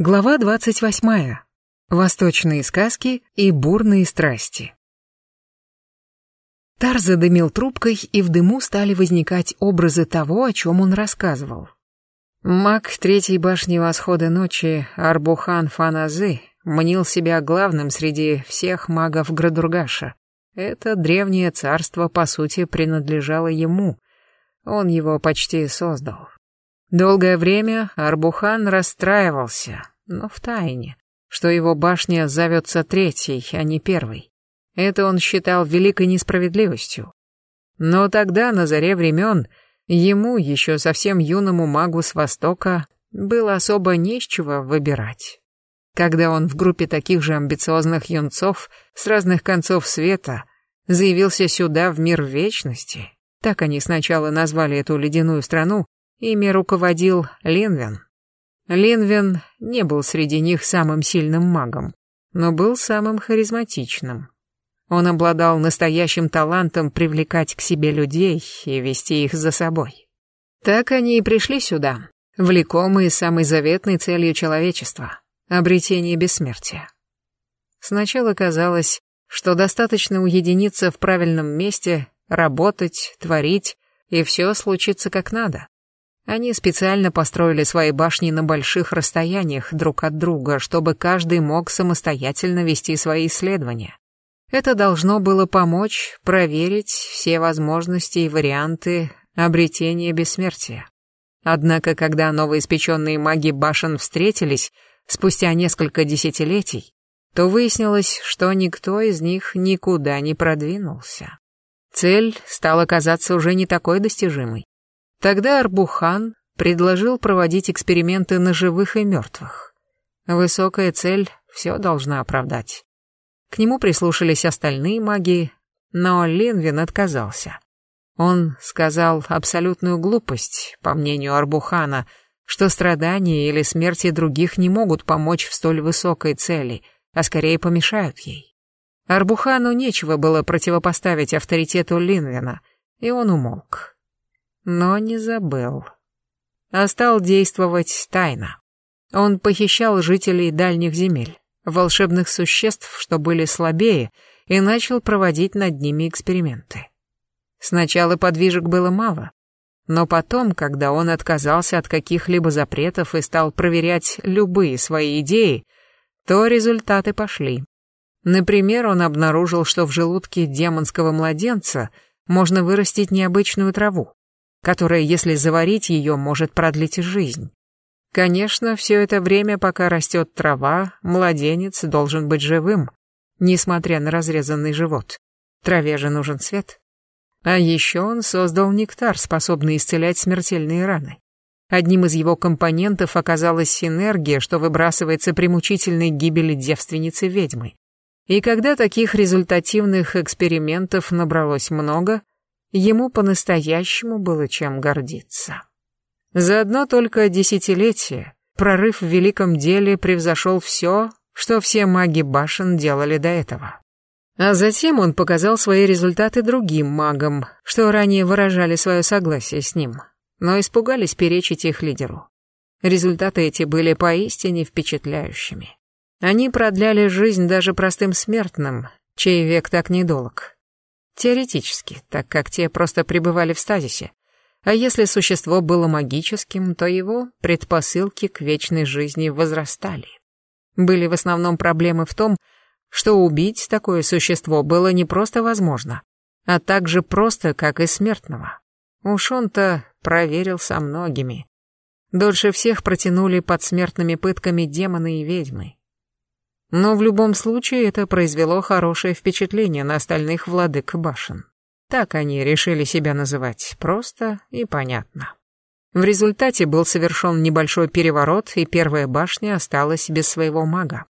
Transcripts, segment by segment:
Глава 28. Восточные сказки и бурные страсти. Тар задымил трубкой, и в дыму стали возникать образы того, о чем он рассказывал. Маг третьей башни восхода ночи Арбухан Фаназы мнил себя главным среди всех магов Градургаша. Это древнее царство, по сути, принадлежало ему. Он его почти создал. Долгое время Арбухан расстраивался, но в тайне, что его башня зовется третьей, а не первой. Это он считал великой несправедливостью. Но тогда, на заре времен, ему, еще совсем юному магу с Востока, было особо не с чего выбирать. Когда он в группе таких же амбициозных юнцов с разных концов света заявился сюда в мир вечности, так они сначала назвали эту ледяную страну, Ими руководил Ленвин. Ленвин не был среди них самым сильным магом, но был самым харизматичным. Он обладал настоящим талантом привлекать к себе людей и вести их за собой. Так они и пришли сюда, влекомые самой заветной целью человечества — обретение бессмертия. Сначала казалось, что достаточно уединиться в правильном месте, работать, творить, и все случится как надо. Они специально построили свои башни на больших расстояниях друг от друга, чтобы каждый мог самостоятельно вести свои исследования. Это должно было помочь проверить все возможности и варианты обретения бессмертия. Однако, когда новоиспеченные маги башен встретились спустя несколько десятилетий, то выяснилось, что никто из них никуда не продвинулся. Цель стала казаться уже не такой достижимой. Тогда Арбухан предложил проводить эксперименты на живых и мертвых. Высокая цель все должна оправдать. К нему прислушались остальные маги, но Ленвин отказался. Он сказал абсолютную глупость, по мнению Арбухана, что страдания или смерти других не могут помочь в столь высокой цели, а скорее помешают ей. Арбухану нечего было противопоставить авторитету Линвина, и он умолк но не забыл. А стал действовать тайно. Он похищал жителей дальних земель, волшебных существ, что были слабее, и начал проводить над ними эксперименты. Сначала подвижек было мало, но потом, когда он отказался от каких-либо запретов и стал проверять любые свои идеи, то результаты пошли. Например, он обнаружил, что в желудке демонского младенца можно вырастить необычную траву которая, если заварить ее, может продлить жизнь. Конечно, все это время, пока растет трава, младенец должен быть живым, несмотря на разрезанный живот. Траве же нужен свет. А еще он создал нектар, способный исцелять смертельные раны. Одним из его компонентов оказалась синергия, что выбрасывается при мучительной гибели девственницы-ведьмы. И когда таких результативных экспериментов набралось много, ему по-настоящему было чем гордиться. За одно только десятилетие прорыв в великом деле превзошел все, что все маги башен делали до этого. А затем он показал свои результаты другим магам, что ранее выражали свое согласие с ним, но испугались перечить их лидеру. Результаты эти были поистине впечатляющими. Они продляли жизнь даже простым смертным, чей век так недолг. Теоретически, так как те просто пребывали в стазисе. А если существо было магическим, то его предпосылки к вечной жизни возрастали. Были в основном проблемы в том, что убить такое существо было не просто возможно, а так же просто, как и смертного. Уж он-то проверил со многими. Дольше всех протянули под смертными пытками демоны и ведьмы. Но в любом случае это произвело хорошее впечатление на остальных владык башен. Так они решили себя называть, просто и понятно. В результате был совершен небольшой переворот, и первая башня осталась без своего мага.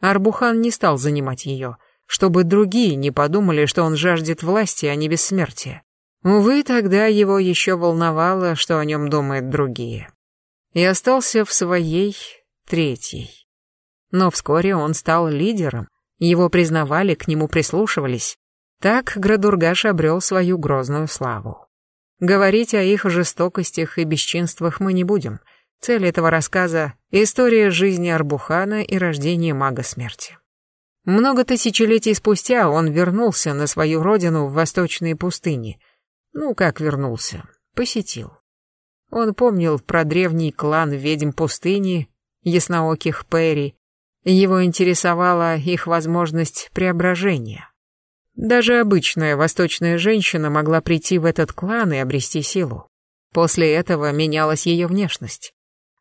Арбухан не стал занимать ее, чтобы другие не подумали, что он жаждет власти, а не бессмертия. Увы, тогда его еще волновало, что о нем думают другие. И остался в своей третьей. Но вскоре он стал лидером, его признавали, к нему прислушивались. Так Градургаш обрел свою грозную славу. Говорить о их жестокостях и бесчинствах мы не будем. Цель этого рассказа — история жизни Арбухана и рождения мага смерти. Много тысячелетий спустя он вернулся на свою родину в восточные пустыни. Ну, как вернулся? Посетил. Он помнил про древний клан ведьм пустыни, яснооких Перри. Его интересовала их возможность преображения. Даже обычная восточная женщина могла прийти в этот клан и обрести силу. После этого менялась ее внешность.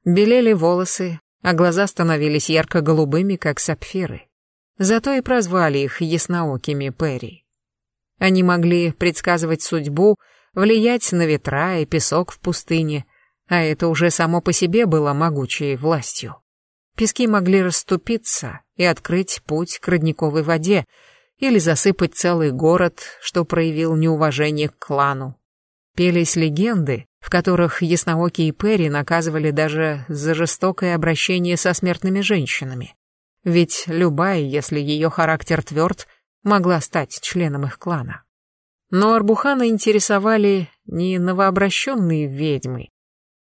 Белели волосы, а глаза становились ярко-голубыми, как сапфиры. Зато и прозвали их ясноокими Перри. Они могли предсказывать судьбу, влиять на ветра и песок в пустыне, а это уже само по себе было могучей властью. Пески могли расступиться и открыть путь к родниковой воде, или засыпать целый город, что проявил неуважение к клану. Пелись легенды, в которых ясноокие Перри наказывали даже за жестокое обращение со смертными женщинами. Ведь любая, если ее характер тверд, могла стать членом их клана. Но Арбухана интересовали не новообращенные ведьмы.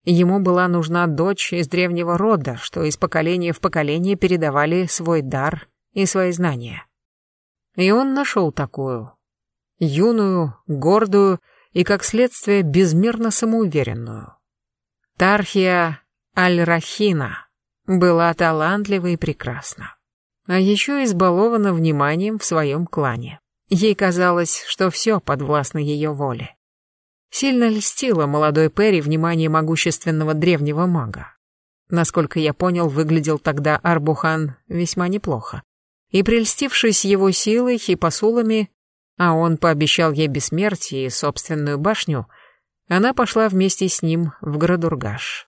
Ему была нужна дочь из древнего рода, что из поколения в поколение передавали свой дар и свои знания. И он нашел такую. Юную, гордую и, как следствие, безмерно самоуверенную. Тархия Аль-Рахина была талантлива и прекрасна. А еще избалована вниманием в своем клане. Ей казалось, что все подвластно ее воле. Сильно льстило молодой Перри внимание могущественного древнего мага. Насколько я понял, выглядел тогда Арбухан весьма неплохо и, прельстившись его силой и посулами, а он пообещал ей бессмертие и собственную башню, она пошла вместе с ним в Градургаш.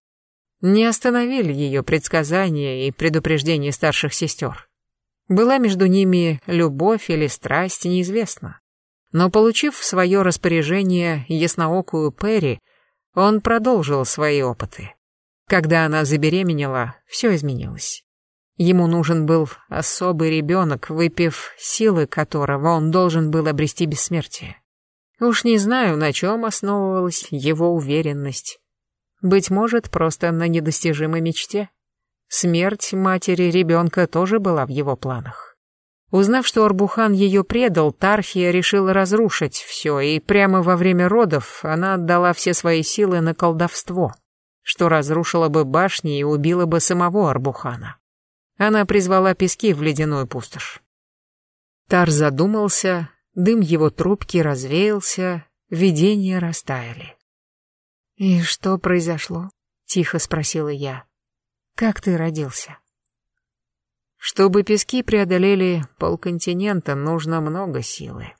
Не остановили ее предсказания и предупреждения старших сестер. Была между ними любовь или страсть, неизвестно. Но получив в свое распоряжение ясноокую Перри, он продолжил свои опыты. Когда она забеременела, все изменилось. Ему нужен был особый ребенок, выпив силы которого он должен был обрести бессмертие. Уж не знаю, на чем основывалась его уверенность. Быть может, просто на недостижимой мечте. Смерть матери ребенка тоже была в его планах. Узнав, что Арбухан ее предал, Тархия решила разрушить все, и прямо во время родов она отдала все свои силы на колдовство, что разрушило бы башни и убило бы самого Арбухана. Она призвала пески в ледяную пустошь. Тар задумался, дым его трубки развеялся, видения растаяли. «И что произошло?» — тихо спросила я. «Как ты родился?» Чтобы пески преодолели полконтинента, нужно много силы.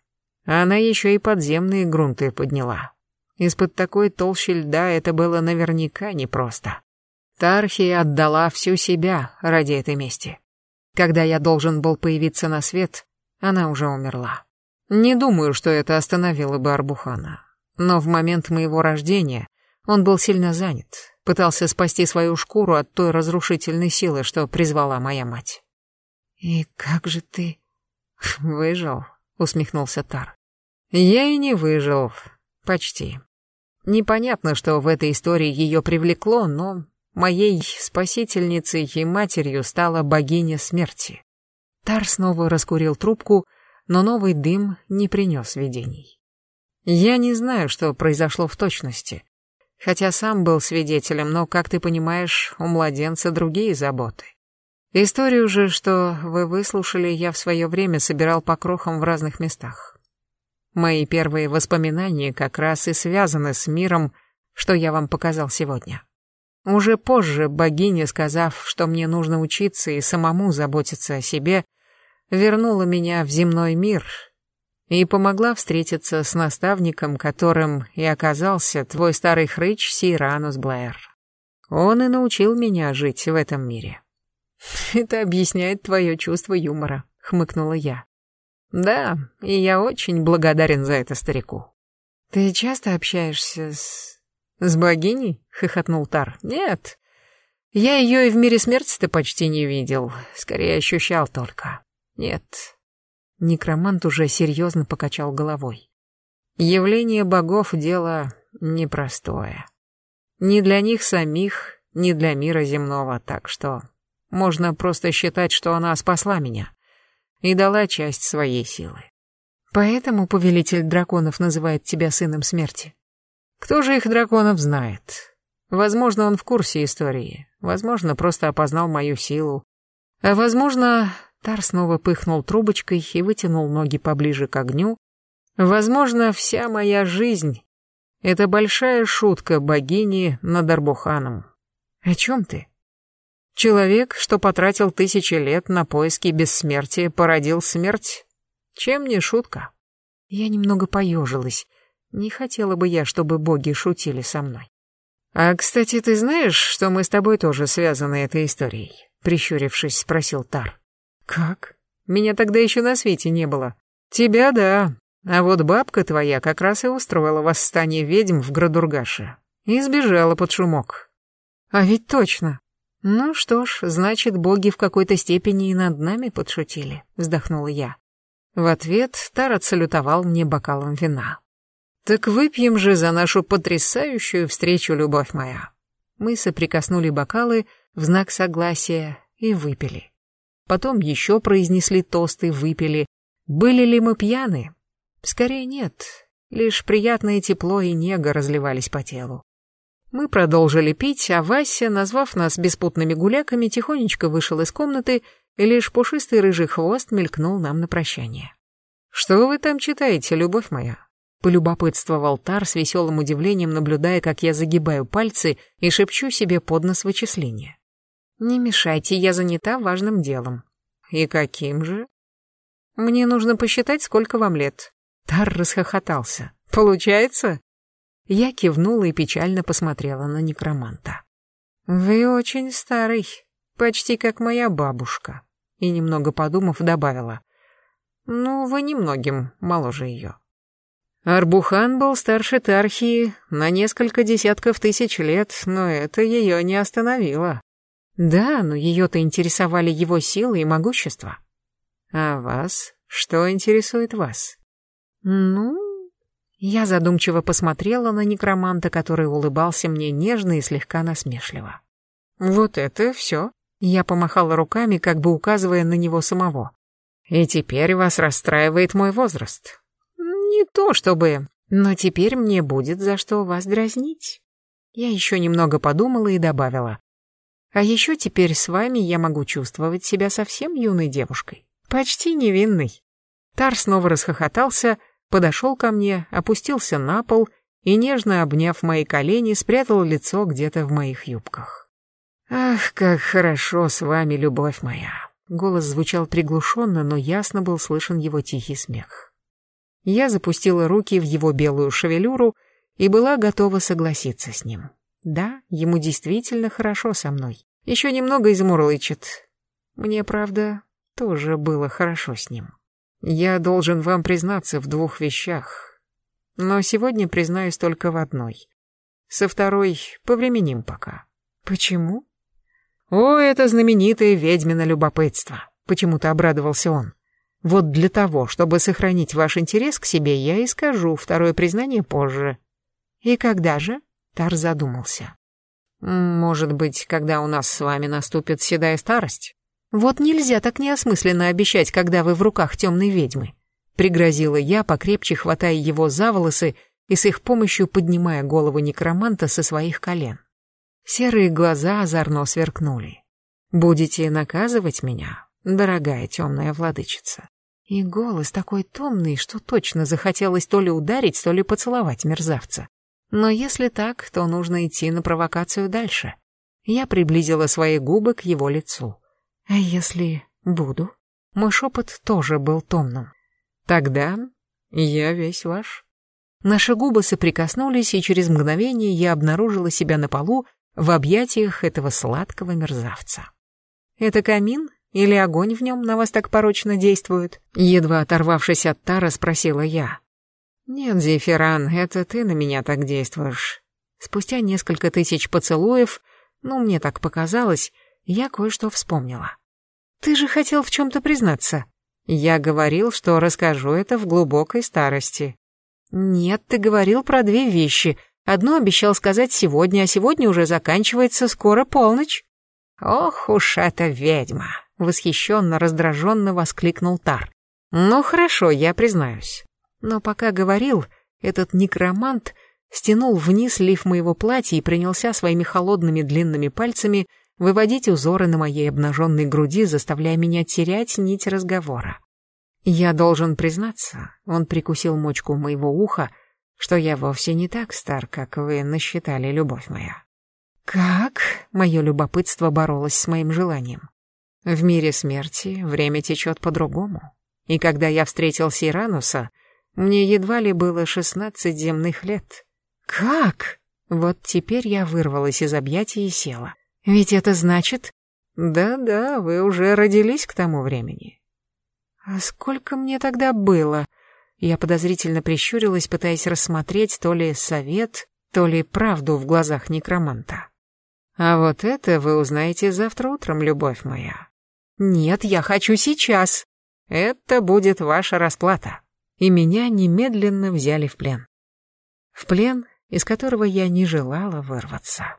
Она еще и подземные грунты подняла. Из-под такой толщи льда это было наверняка непросто. Тархия отдала всю себя ради этой мести. Когда я должен был появиться на свет, она уже умерла. Не думаю, что это остановило бы Арбухана. Но в момент моего рождения он был сильно занят, пытался спасти свою шкуру от той разрушительной силы, что призвала моя мать. «И как же ты...» «Выжил», — усмехнулся Тар. «Я и не выжил. Почти. Непонятно, что в этой истории ее привлекло, но Моей спасительницей и матерью стала богиня смерти. Тар снова раскурил трубку, но новый дым не принес видений. Я не знаю, что произошло в точности, хотя сам был свидетелем, но, как ты понимаешь, у младенца другие заботы. Историю же, что вы выслушали, я в свое время собирал по крохам в разных местах. Мои первые воспоминания как раз и связаны с миром, что я вам показал сегодня. Уже позже богиня, сказав, что мне нужно учиться и самому заботиться о себе, вернула меня в земной мир и помогла встретиться с наставником, которым и оказался твой старый хрыч Сиранус Блэр. Он и научил меня жить в этом мире. Это объясняет твое чувство юмора, хмыкнула я. Да, и я очень благодарен за это старику. Ты часто общаешься с «С богиней?» — хохотнул Тар. «Нет. Я ее и в мире смерти-то почти не видел. Скорее ощущал только. Нет». Некромант уже серьезно покачал головой. «Явление богов — дело непростое. Ни для них самих, не для мира земного, так что можно просто считать, что она спасла меня и дала часть своей силы. Поэтому повелитель драконов называет тебя сыном смерти. Кто же их драконов знает? Возможно, он в курсе истории, возможно, просто опознал мою силу, а возможно, Тар снова пыхнул трубочкой и вытянул ноги поближе к огню. Возможно, вся моя жизнь — это большая шутка богини над Арбуханом. О чем ты? Человек, что потратил тысячи лет на поиски бессмертия, породил смерть? Чем не шутка? Я немного поежилась. Не хотела бы я, чтобы боги шутили со мной. А, кстати, ты знаешь, что мы с тобой тоже связаны этой историей? Прищурившись, спросил Тар. Как? Меня тогда еще на свете не было. Тебя да. А вот бабка твоя как раз и устроила восстание ведьм в Градургаше. И сбежала под шумок. А ведь точно. Ну что ж, значит, боги в какой-то степени и над нами подшутили, вздохнула я. В ответ Тар отсалютовал мне бокалом вина. Так выпьем же за нашу потрясающую встречу, любовь моя. Мы соприкоснули бокалы в знак согласия и выпили. Потом еще произнесли тосты, выпили. Были ли мы пьяны? Скорее нет. Лишь приятное тепло и нега разливались по телу. Мы продолжили пить, а Вася, назвав нас беспутными гуляками, тихонечко вышел из комнаты, и лишь пушистый рыжий хвост мелькнул нам на прощание. «Что вы там читаете, любовь моя?» Полюбопытствовал Тар с веселым удивлением, наблюдая, как я загибаю пальцы и шепчу себе под нос вычисления. «Не мешайте, я занята важным делом». «И каким же?» «Мне нужно посчитать, сколько вам лет». Тар расхохотался. «Получается?» Я кивнула и печально посмотрела на некроманта. «Вы очень старый, почти как моя бабушка», и, немного подумав, добавила. «Ну, вы немногим моложе ее». Арбухан был старше Тархии на несколько десятков тысяч лет, но это ее не остановило. Да, но ее-то интересовали его силы и могущество. А вас? Что интересует вас? Ну, я задумчиво посмотрела на некроманта, который улыбался мне нежно и слегка насмешливо. «Вот это все?» Я помахала руками, как бы указывая на него самого. «И теперь вас расстраивает мой возраст?» «Не то чтобы, но теперь мне будет за что вас дразнить». Я еще немного подумала и добавила. «А еще теперь с вами я могу чувствовать себя совсем юной девушкой, почти невинной». Тар снова расхохотался, подошел ко мне, опустился на пол и, нежно обняв мои колени, спрятал лицо где-то в моих юбках. «Ах, как хорошо с вами, любовь моя!» Голос звучал приглушенно, но ясно был слышен его тихий смех. Я запустила руки в его белую шевелюру и была готова согласиться с ним. Да, ему действительно хорошо со мной. Еще немного измурлычет. Мне, правда, тоже было хорошо с ним. Я должен вам признаться в двух вещах. Но сегодня признаюсь только в одной. Со второй повременим пока. Почему? О, это знаменитое ведьмино любопытство. Почему-то обрадовался он. Вот для того, чтобы сохранить ваш интерес к себе, я и скажу второе признание позже. И когда же? Тар задумался. Может быть, когда у нас с вами наступит седая старость? «Вот нельзя так неосмысленно обещать, когда вы в руках темной ведьмы», пригрозила я, покрепче хватая его за волосы и с их помощью поднимая голову некроманта со своих колен. Серые глаза озорно сверкнули. «Будете наказывать меня, дорогая темная владычица?» И голос такой томный, что точно захотелось то ли ударить, то ли поцеловать мерзавца. Но если так, то нужно идти на провокацию дальше. Я приблизила свои губы к его лицу. А если буду? Мой шепот тоже был томным. Тогда я весь ваш. Наши губы соприкоснулись, и через мгновение я обнаружила себя на полу в объятиях этого сладкого мерзавца. Это камин или огонь в нем на вас так порочно действует? Едва оторвавшись от Тара, спросила я. Нет, Зефиран, это ты на меня так действуешь. Спустя несколько тысяч поцелуев, ну, мне так показалось, я кое-что вспомнила. «Ты же хотел в чем-то признаться». «Я говорил, что расскажу это в глубокой старости». «Нет, ты говорил про две вещи. Одно обещал сказать сегодня, а сегодня уже заканчивается скоро полночь. Ох уж эта ведьма, восхищенно, раздраженно воскликнул Тар. Ну хорошо, я признаюсь. Но пока говорил, этот некромант стянул вниз лиф моего платья и принялся своими холодными длинными пальцами выводить узоры на моей обнаженной груди, заставляя меня терять нить разговора. Я должен признаться, он прикусил мочку моего уха, что я вовсе не так стар, как вы насчитали, любовь моя. Как? Мое любопытство боролось с моим желанием. В мире смерти время течет по-другому. И когда я встретил Сирануса, мне едва ли было шестнадцать земных лет. Как? Вот теперь я вырвалась из объятий и села. Ведь это значит... Да-да, вы уже родились к тому времени. А сколько мне тогда было? Я подозрительно прищурилась, пытаясь рассмотреть то ли совет, то ли правду в глазах некроманта. А вот это вы узнаете завтра утром, любовь моя. Нет, я хочу сейчас. Это будет ваша расплата. И меня немедленно взяли в плен. В плен, из которого я не желала вырваться.